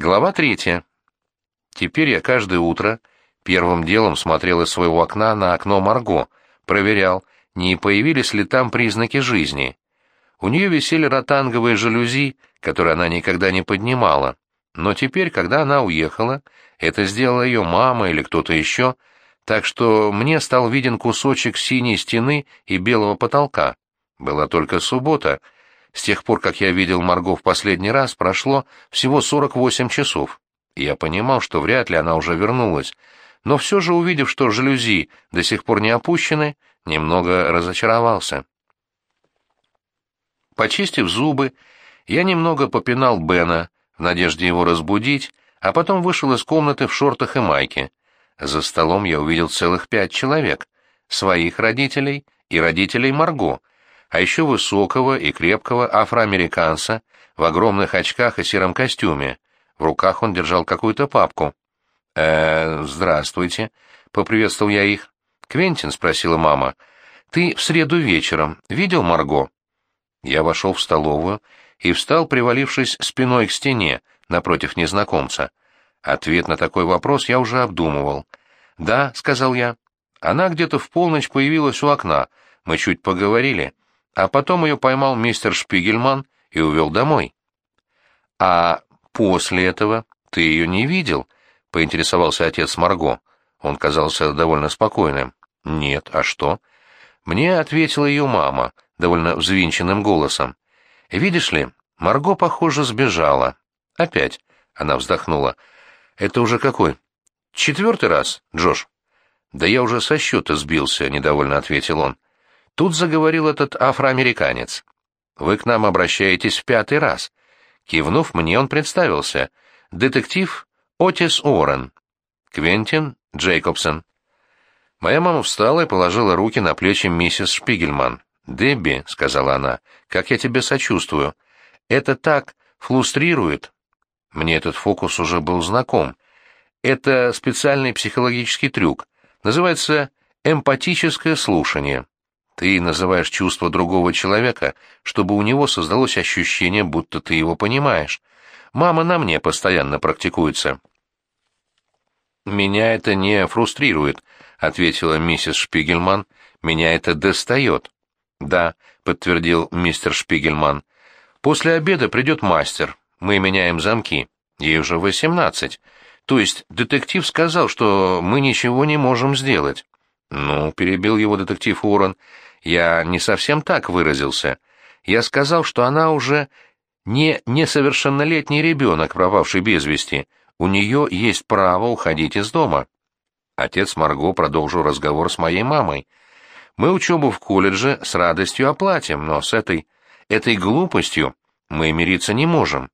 Глава третья. Теперь я каждое утро первым делом смотрел из своего окна на окно Марго, проверял, не появились ли там признаки жизни. У нее висели ротанговые жалюзи, которые она никогда не поднимала. Но теперь, когда она уехала, это сделала ее мама или кто-то еще, так что мне стал виден кусочек синей стены и белого потолка. Была только суббота — с тех пор, как я видел Марго в последний раз, прошло всего 48 часов. Я понимал, что вряд ли она уже вернулась, но все же, увидев, что жалюзи до сих пор не опущены, немного разочаровался. Почистив зубы, я немного попинал Бена в надежде его разбудить, а потом вышел из комнаты в шортах и майке. За столом я увидел целых пять человек, своих родителей и родителей Марго, а еще высокого и крепкого афроамериканца в огромных очках и сером костюме. В руках он держал какую-то папку. «Э, здравствуйте», — поприветствовал я их. «Квентин?» — спросила мама. «Ты в среду вечером видел Марго?» Я вошел в столовую и встал, привалившись спиной к стене, напротив незнакомца. Ответ на такой вопрос я уже обдумывал. «Да», — сказал я. «Она где-то в полночь появилась у окна. Мы чуть поговорили а потом ее поймал мистер Шпигельман и увел домой. «А после этого ты ее не видел?» — поинтересовался отец Марго. Он казался довольно спокойным. «Нет, а что?» Мне ответила ее мама, довольно взвинченным голосом. «Видишь ли, Марго, похоже, сбежала. Опять», — она вздохнула. «Это уже какой? Четвертый раз, Джош?» «Да я уже со счета сбился», — недовольно ответил он. Тут заговорил этот афроамериканец. «Вы к нам обращаетесь в пятый раз». Кивнув мне, он представился. «Детектив Отис Уоррен. Квентин Джейкобсон». Моя мама встала и положила руки на плечи миссис Шпигельман. «Дебби», — сказала она, — «как я тебе сочувствую. Это так флустрирует». Мне этот фокус уже был знаком. Это специальный психологический трюк. Называется эмпатическое слушание. Ты называешь чувство другого человека, чтобы у него создалось ощущение, будто ты его понимаешь. Мама на мне постоянно практикуется. «Меня это не фрустрирует», — ответила миссис Шпигельман. «Меня это достает». «Да», — подтвердил мистер Шпигельман. «После обеда придет мастер. Мы меняем замки. Ей уже восемнадцать. То есть детектив сказал, что мы ничего не можем сделать». «Ну», — перебил его детектив Уоррен, — я не совсем так выразился. Я сказал, что она уже не несовершеннолетний ребенок, пропавший без вести. У нее есть право уходить из дома. Отец Марго продолжил разговор с моей мамой. Мы учебу в колледже с радостью оплатим, но с этой... этой глупостью мы мириться не можем.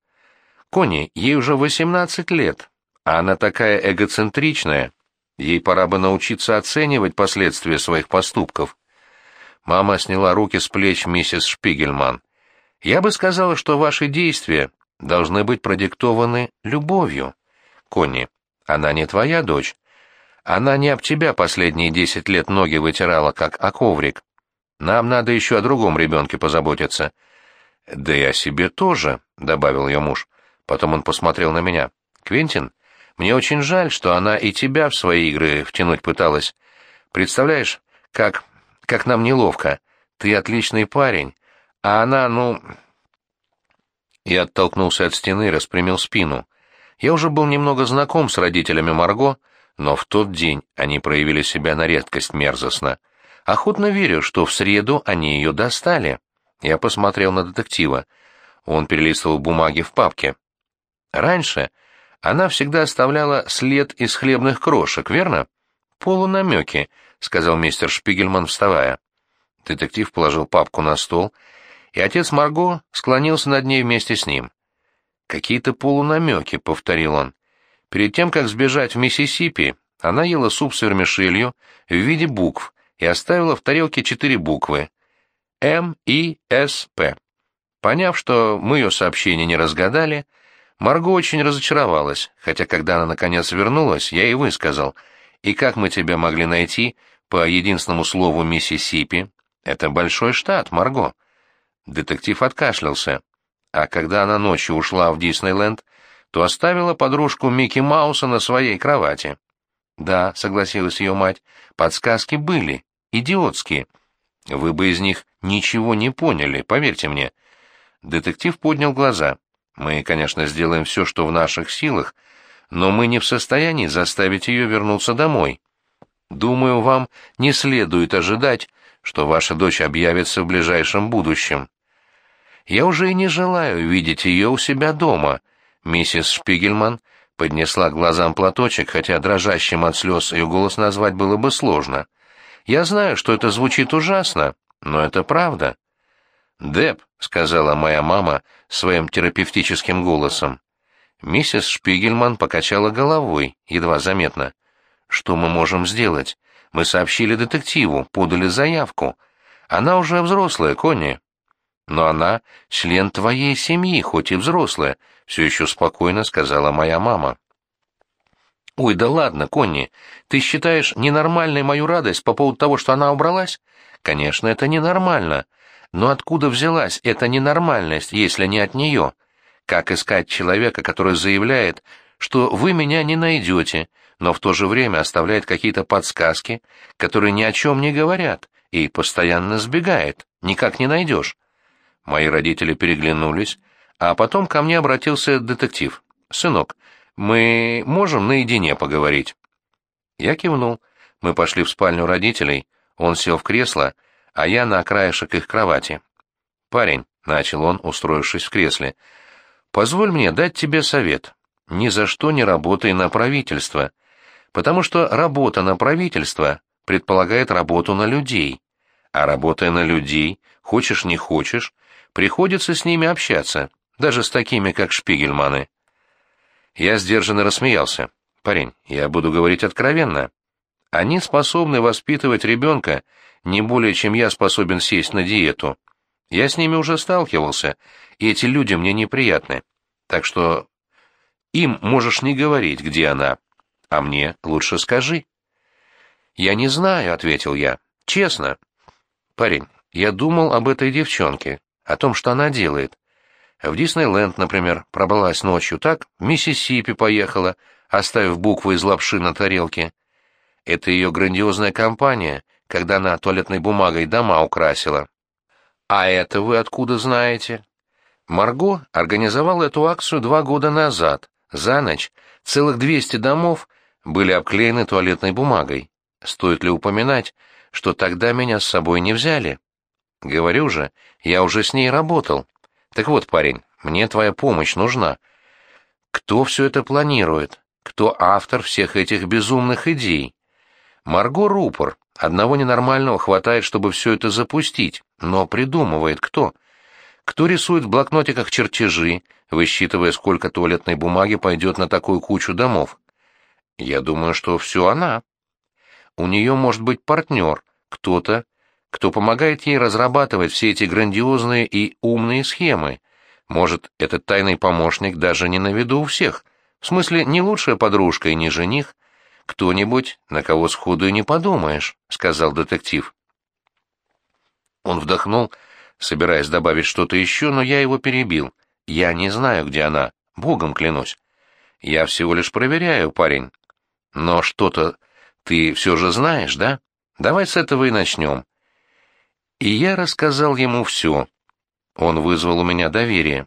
Кони, ей уже восемнадцать лет, а она такая эгоцентричная. Ей пора бы научиться оценивать последствия своих поступков. Мама сняла руки с плеч миссис Шпигельман. «Я бы сказала, что ваши действия должны быть продиктованы любовью. Конни, она не твоя дочь. Она не об тебя последние десять лет ноги вытирала, как о коврик. Нам надо еще о другом ребенке позаботиться». «Да и о себе тоже», — добавил ее муж. Потом он посмотрел на меня. «Квентин, мне очень жаль, что она и тебя в свои игры втянуть пыталась. Представляешь, как как нам неловко. Ты отличный парень, а она, ну...» Я оттолкнулся от стены и распрямил спину. Я уже был немного знаком с родителями Марго, но в тот день они проявили себя на редкость мерзостно. Охотно верю, что в среду они ее достали. Я посмотрел на детектива. Он перелистывал бумаги в папке. Раньше она всегда оставляла след из хлебных крошек, верно? Полунамеки, сказал мистер Шпигельман, вставая. Детектив положил папку на стол, и отец Марго склонился над ней вместе с ним. «Какие-то полунамеки», — повторил он. Перед тем, как сбежать в Миссисипи, она ела суп с вермишелью в виде букв и оставила в тарелке четыре буквы — М, И, С, П. Поняв, что мы ее сообщение не разгадали, Марго очень разочаровалась, хотя когда она наконец вернулась, я ей высказал. «И как мы тебя могли найти по единственному слову Миссисипи?» «Это большой штат, Марго». Детектив откашлялся. А когда она ночью ушла в Диснейленд, то оставила подружку Микки Мауса на своей кровати. Да, согласилась ее мать, подсказки были, идиотские. Вы бы из них ничего не поняли, поверьте мне. Детектив поднял глаза. Мы, конечно, сделаем все, что в наших силах, но мы не в состоянии заставить ее вернуться домой. Думаю, вам не следует ожидать, что ваша дочь объявится в ближайшем будущем. Я уже и не желаю видеть ее у себя дома. Миссис Шпигельман поднесла глазам платочек, хотя дрожащим от слез ее голос назвать было бы сложно. Я знаю, что это звучит ужасно, но это правда. «Деп», — сказала моя мама своим терапевтическим голосом. Миссис Шпигельман покачала головой, едва заметно. «Что мы можем сделать? Мы сообщили детективу, подали заявку. Она уже взрослая, Конни». «Но она член твоей семьи, хоть и взрослая», — все еще спокойно сказала моя мама. «Ой, да ладно, Конни, ты считаешь ненормальной мою радость по поводу того, что она убралась? Конечно, это ненормально. Но откуда взялась эта ненормальность, если не от нее? Как искать человека, который заявляет, что вы меня не найдете, но в то же время оставляет какие-то подсказки, которые ни о чем не говорят, и постоянно сбегает, никак не найдешь?» Мои родители переглянулись, а потом ко мне обратился детектив. «Сынок, мы можем наедине поговорить?» Я кивнул. Мы пошли в спальню родителей, он сел в кресло, а я на краешек их кровати. «Парень», — начал он, устроившись в кресле, — «позволь мне дать тебе совет. Ни за что не работай на правительство, потому что работа на правительство предполагает работу на людей, а работая на людей, хочешь не хочешь, приходится с ними общаться, даже с такими, как Шпигельманы. Я сдержанно рассмеялся. «Парень, я буду говорить откровенно. Они способны воспитывать ребенка не более, чем я способен сесть на диету. Я с ними уже сталкивался, и эти люди мне неприятны. Так что им можешь не говорить, где она, а мне лучше скажи». «Я не знаю», — ответил я. «Честно». «Парень, я думал об этой девчонке, о том, что она делает. В Диснейленд, например, пробралась ночью так, в Миссисипи поехала, оставив буквы из лапши на тарелке. Это ее грандиозная компания, когда она туалетной бумагой дома украсила. А это вы откуда знаете? Марго организовала эту акцию два года назад. За ночь целых 200 домов были обклеены туалетной бумагой. Стоит ли упоминать, что тогда меня с собой не взяли? Говорю же, я уже с ней работал. Так вот, парень, мне твоя помощь нужна. Кто все это планирует? Кто автор всех этих безумных идей? Марго Рупор. Одного ненормального хватает, чтобы все это запустить. Но придумывает кто? Кто рисует в блокнотиках чертежи, высчитывая, сколько туалетной бумаги пойдет на такую кучу домов? Я думаю, что все она. У нее может быть партнер, кто-то, кто помогает ей разрабатывать все эти грандиозные и умные схемы. Может, этот тайный помощник даже не на виду у всех. В смысле, не лучшая подружка и не жених. Кто-нибудь, на кого сходу и не подумаешь, — сказал детектив. Он вдохнул, собираясь добавить что-то еще, но я его перебил. Я не знаю, где она, богом клянусь. Я всего лишь проверяю, парень. Но что-то ты все же знаешь, да? Давай с этого и начнем. И я рассказал ему все. Он вызвал у меня доверие.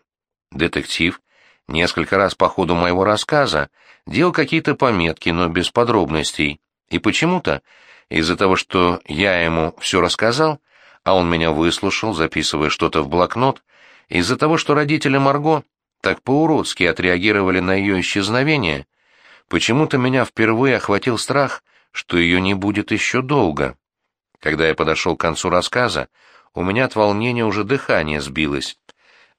Детектив несколько раз по ходу моего рассказа делал какие-то пометки, но без подробностей. И почему-то, из-за того, что я ему все рассказал, а он меня выслушал, записывая что-то в блокнот, из-за того, что родители Марго так по-уродски отреагировали на ее исчезновение, почему-то меня впервые охватил страх, что ее не будет еще долго. Когда я подошел к концу рассказа, у меня от волнения уже дыхание сбилось.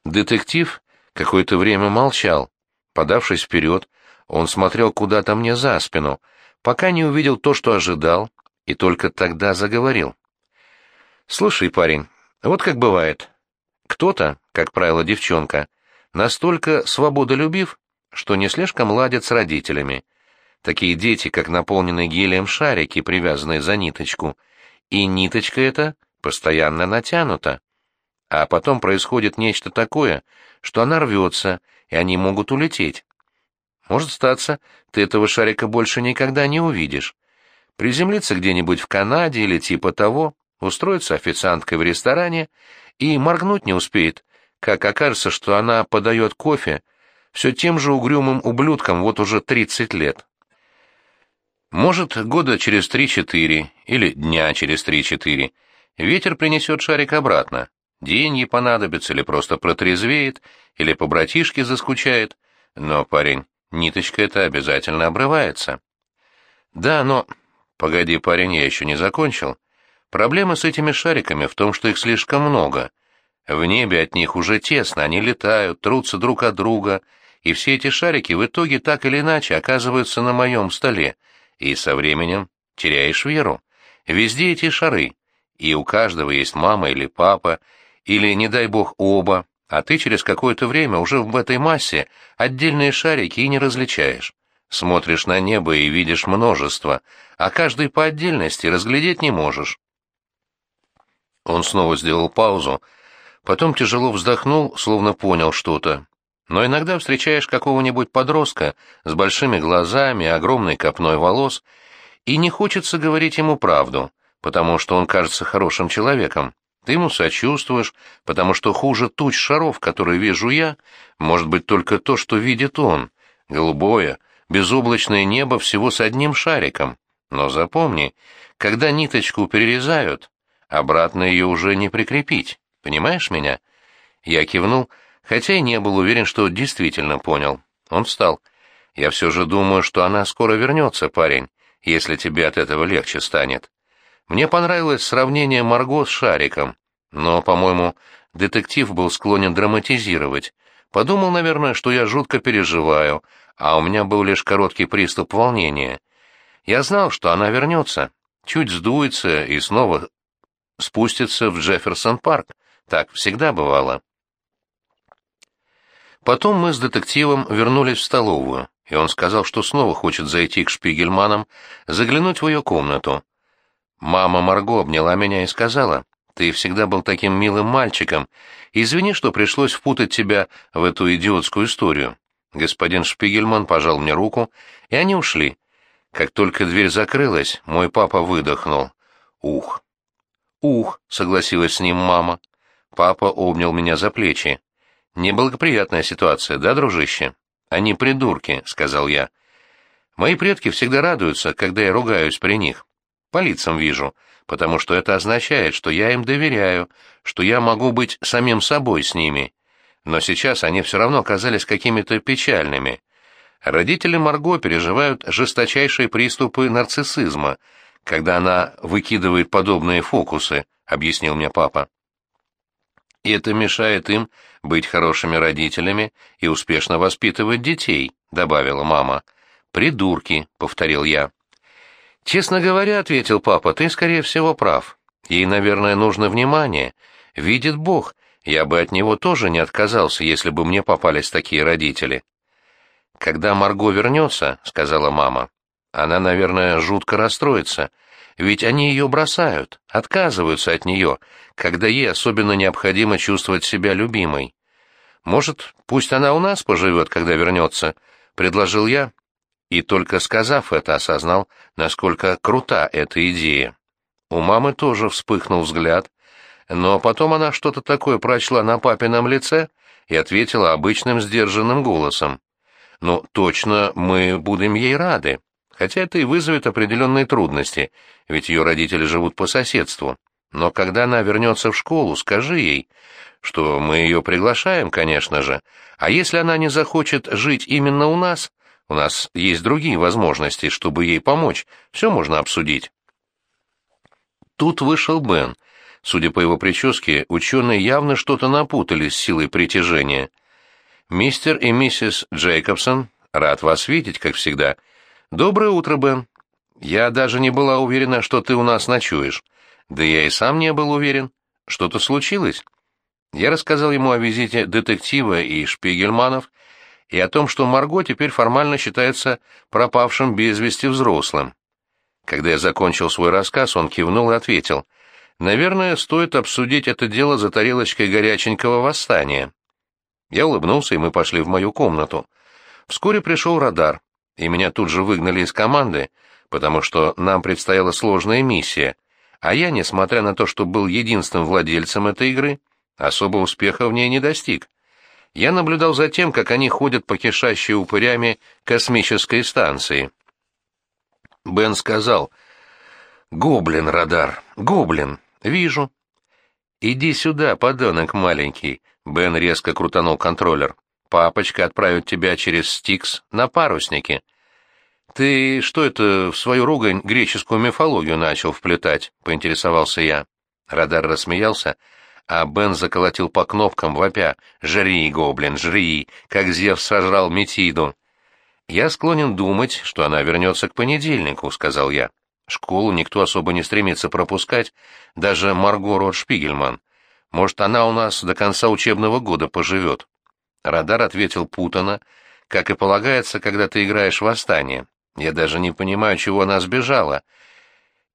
Детектив какое-то время молчал. Подавшись вперед, он смотрел куда-то мне за спину, пока не увидел то, что ожидал, и только тогда заговорил. «Слушай, парень, вот как бывает. Кто-то, как правило, девчонка, настолько свободолюбив, что не слишком ладит с родителями. Такие дети, как наполненные гелием шарики, привязанные за ниточку — и ниточка эта постоянно натянута. А потом происходит нечто такое, что она рвется, и они могут улететь. Может статься, ты этого шарика больше никогда не увидишь. Приземлиться где-нибудь в Канаде или типа того, устроиться официанткой в ресторане и моргнуть не успеет, как окажется, что она подает кофе все тем же угрюмым ублюдкам вот уже 30 лет. Может, года через три-четыре или дня через три-четыре ветер принесет шарик обратно, деньги понадобятся или просто протрезвеет, или по братишке заскучает, но, парень, ниточка эта обязательно обрывается. Да, но... Погоди, парень, я еще не закончил. Проблема с этими шариками в том, что их слишком много. В небе от них уже тесно, они летают, трутся друг от друга, и все эти шарики в итоге так или иначе оказываются на моем столе, и со временем теряешь веру. Везде эти шары, и у каждого есть мама или папа, или, не дай бог, оба, а ты через какое-то время уже в этой массе отдельные шарики и не различаешь. Смотришь на небо и видишь множество, а каждый по отдельности разглядеть не можешь. Он снова сделал паузу, потом тяжело вздохнул, словно понял что-то. Но иногда встречаешь какого-нибудь подростка с большими глазами, огромной копной волос, и не хочется говорить ему правду, потому что он кажется хорошим человеком. Ты ему сочувствуешь, потому что хуже туч шаров, которые вижу я, может быть только то, что видит он. Голубое, безоблачное небо всего с одним шариком. Но запомни, когда ниточку перерезают, обратно ее уже не прикрепить. Понимаешь меня? Я кивнул, хотя и не был уверен, что действительно понял. Он встал. Я все же думаю, что она скоро вернется, парень, если тебе от этого легче станет. Мне понравилось сравнение Марго с Шариком, но, по-моему, детектив был склонен драматизировать. Подумал, наверное, что я жутко переживаю, а у меня был лишь короткий приступ волнения. Я знал, что она вернется, чуть сдуется и снова спустится в Джефферсон-парк. Так всегда бывало. Потом мы с детективом вернулись в столовую, и он сказал, что снова хочет зайти к Шпигельманам, заглянуть в ее комнату. Мама Марго обняла меня и сказала, «Ты всегда был таким милым мальчиком. Извини, что пришлось впутать тебя в эту идиотскую историю». Господин Шпигельман пожал мне руку, и они ушли. Как только дверь закрылась, мой папа выдохнул. «Ух!» «Ух!» — согласилась с ним мама. Папа обнял меня за плечи. «Неблагоприятная ситуация, да, дружище?» «Они придурки», — сказал я. «Мои предки всегда радуются, когда я ругаюсь при них. По лицам вижу, потому что это означает, что я им доверяю, что я могу быть самим собой с ними. Но сейчас они все равно казались какими-то печальными. Родители Марго переживают жесточайшие приступы нарциссизма, когда она выкидывает подобные фокусы, объяснил мне папа. И это мешает им быть хорошими родителями и успешно воспитывать детей, добавила мама. Придурки, повторил я. «Честно говоря, — ответил папа, — ты, скорее всего, прав. Ей, наверное, нужно внимание. Видит Бог, я бы от него тоже не отказался, если бы мне попались такие родители». «Когда Марго вернется, — сказала мама, — она, наверное, жутко расстроится, ведь они ее бросают, отказываются от нее, когда ей особенно необходимо чувствовать себя любимой. Может, пусть она у нас поживет, когда вернется?» — предложил я, и только сказав это, осознал, насколько крута эта идея. У мамы тоже вспыхнул взгляд, но потом она что-то такое прочла на папином лице и ответила обычным сдержанным голосом. «Ну, точно, мы будем ей рады, хотя это и вызовет определенные трудности, ведь ее родители живут по соседству. Но когда она вернется в школу, скажи ей, что мы ее приглашаем, конечно же, а если она не захочет жить именно у нас, у нас есть другие возможности, чтобы ей помочь. Все можно обсудить. Тут вышел Бен. Судя по его прическе, ученые явно что-то напутали с силой притяжения. «Мистер и миссис Джейкобсон, рад вас видеть, как всегда. Доброе утро, Бен. Я даже не была уверена, что ты у нас ночуешь. Да я и сам не был уверен. Что-то случилось?» Я рассказал ему о визите детектива и Шпигельманов, и о том, что Марго теперь формально считается пропавшим без вести взрослым. Когда я закончил свой рассказ, он кивнул и ответил, «Наверное, стоит обсудить это дело за тарелочкой горяченького восстания». Я улыбнулся, и мы пошли в мою комнату. Вскоре пришел радар, и меня тут же выгнали из команды, потому что нам предстояла сложная миссия, а я, несмотря на то, что был единственным владельцем этой игры, особо успеха в ней не достиг. Я наблюдал за тем, как они ходят по кишащей упырями космической станции. Бен сказал, «Гоблин, радар, гоблин, вижу». «Иди сюда, подонок маленький», — Бен резко крутанул контроллер. «Папочка отправит тебя через Стикс на паруснике». «Ты что это в свою ругань греческую мифологию начал вплетать?» — поинтересовался я. Радар рассмеялся, а Бен заколотил по кнопкам, вопя «Жри, гоблин, жри!» как Зевс сожрал Метиду. «Я склонен думать, что она вернется к понедельнику», — сказал я. «Школу никто особо не стремится пропускать, даже Марго Рот-Шпигельман. Может, она у нас до конца учебного года поживет». Радар ответил путано, как и полагается, когда ты играешь в восстание. Я даже не понимаю, чего она сбежала.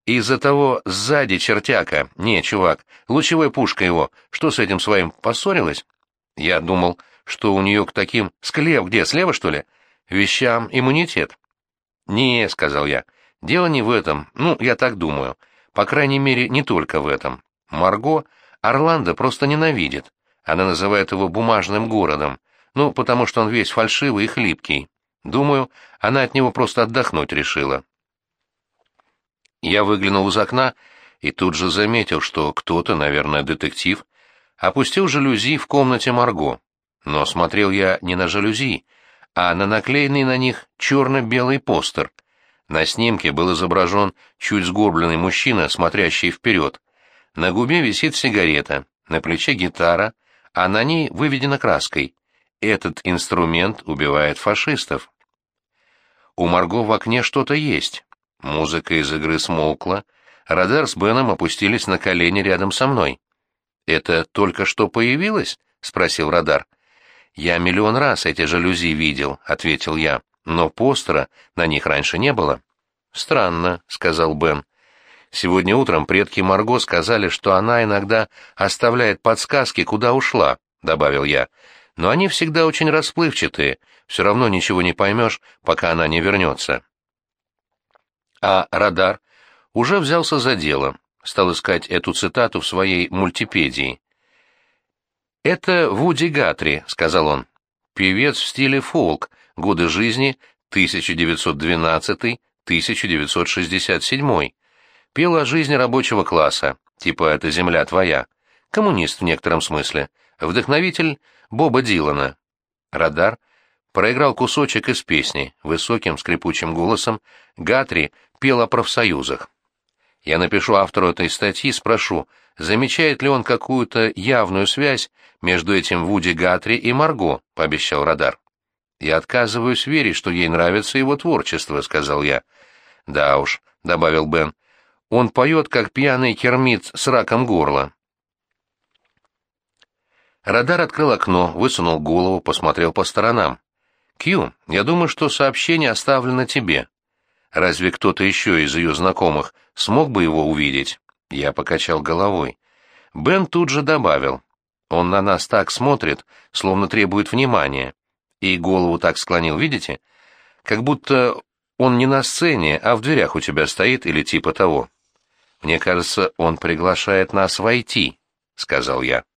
Из-за того сзади чертяка. Не, чувак, лучевой пушка его. Что с этим своим, поссорилась? Я думал, что у нее к таким... Склев где, слева, что ли? Вещам иммунитет. Не, сказал я. Дело не в этом. Ну, я так думаю. По крайней мере, не только в этом. Марго Орландо просто ненавидит. Она называет его бумажным городом. Ну, потому что он весь фальшивый и хлипкий. Думаю, она от него просто отдохнуть решила. Я выглянул из окна и тут же заметил, что кто-то, наверное, детектив, опустил жалюзи в комнате Марго. Но смотрел я не на жалюзи, а на наклеенный на них черно-белый постер. На снимке был изображен чуть сгорбленный мужчина, смотрящий вперед. На губе висит сигарета, на плече гитара, а на ней выведена краской. Этот инструмент убивает фашистов. У Марго в окне что-то есть. Музыка из игры смолкла. Радар с Беном опустились на колени рядом со мной. «Это только что появилось?» — спросил Радар. «Я миллион раз эти жалюзи видел», — ответил я, — «но постера на них раньше не было». «Странно», — сказал Бен. «Сегодня утром предки Марго сказали, что она иногда оставляет подсказки, куда ушла», — добавил я. «Но они всегда очень расплывчатые, все равно ничего не поймешь, пока она не вернется. А радар уже взялся за дело, стал искать эту цитату в своей мультипедии. «Это Вуди Гатри», — сказал он, — «певец в стиле фолк, годы жизни 1912-1967. Пел о жизни рабочего класса, типа «Это земля твоя». Коммунист в некотором смысле. Вдохновитель Боба Дилана. Радар — проиграл кусочек из песни, высоким скрипучим голосом Гатри пел о профсоюзах. Я напишу автору этой статьи, спрошу, замечает ли он какую-то явную связь между этим Вуди Гатри и Марго, пообещал Радар. Я отказываюсь верить, что ей нравится его творчество, сказал я. Да уж, добавил Бен. Он поет, как пьяный кермит с раком горла. Радар открыл окно, высунул голову, посмотрел по сторонам. «Кью, я думаю, что сообщение оставлено тебе. Разве кто-то еще из ее знакомых смог бы его увидеть?» Я покачал головой. Бен тут же добавил. «Он на нас так смотрит, словно требует внимания. И голову так склонил, видите? Как будто он не на сцене, а в дверях у тебя стоит или типа того. Мне кажется, он приглашает нас войти», — сказал я.